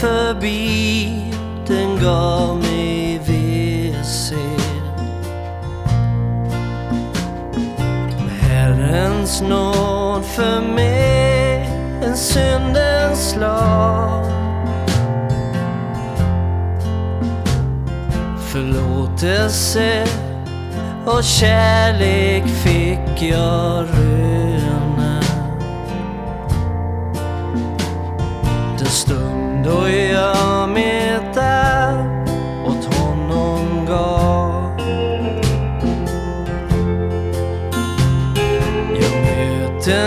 förbi, den gav mig visshet. Herrens nåd för mig, en syndens lag. Förlåtelse och kärlek fick jag röra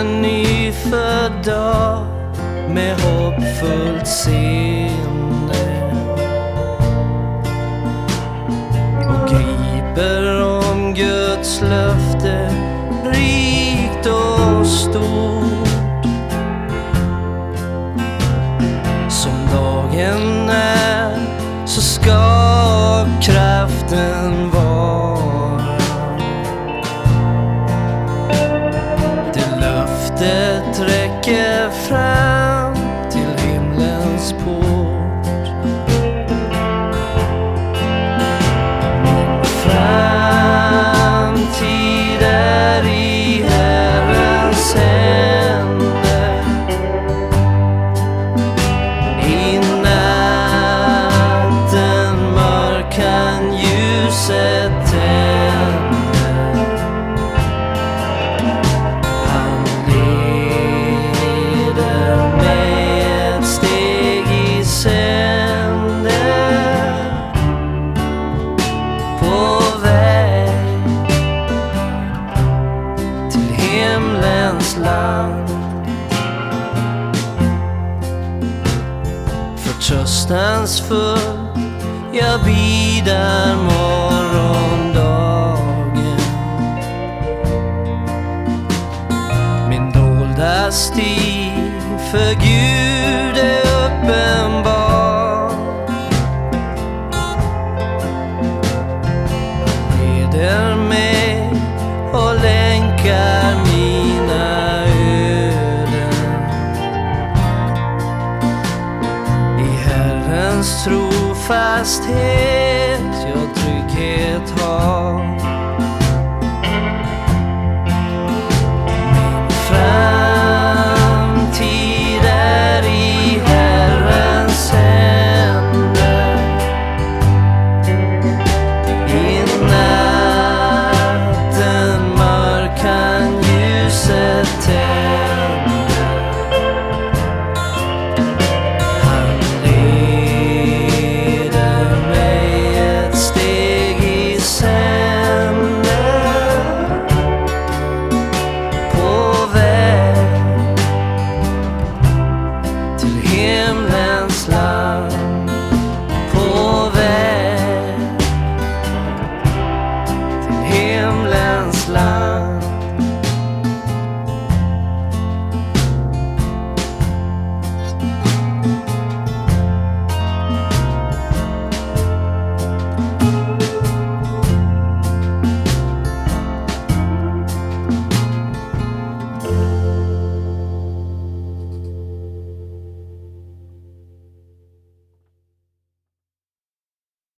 en nyfödd dag med hoppfullt seende. och griper om Guds löfte rikt och stort. Som dagen är så ska kraften vara. Land. Förtröstans Förtröstansfull jag bidar morgondagen. Min dolda stig för Gud Herrens trofasthet